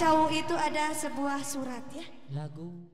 cawu itu ada sebuah surat ya. Lagu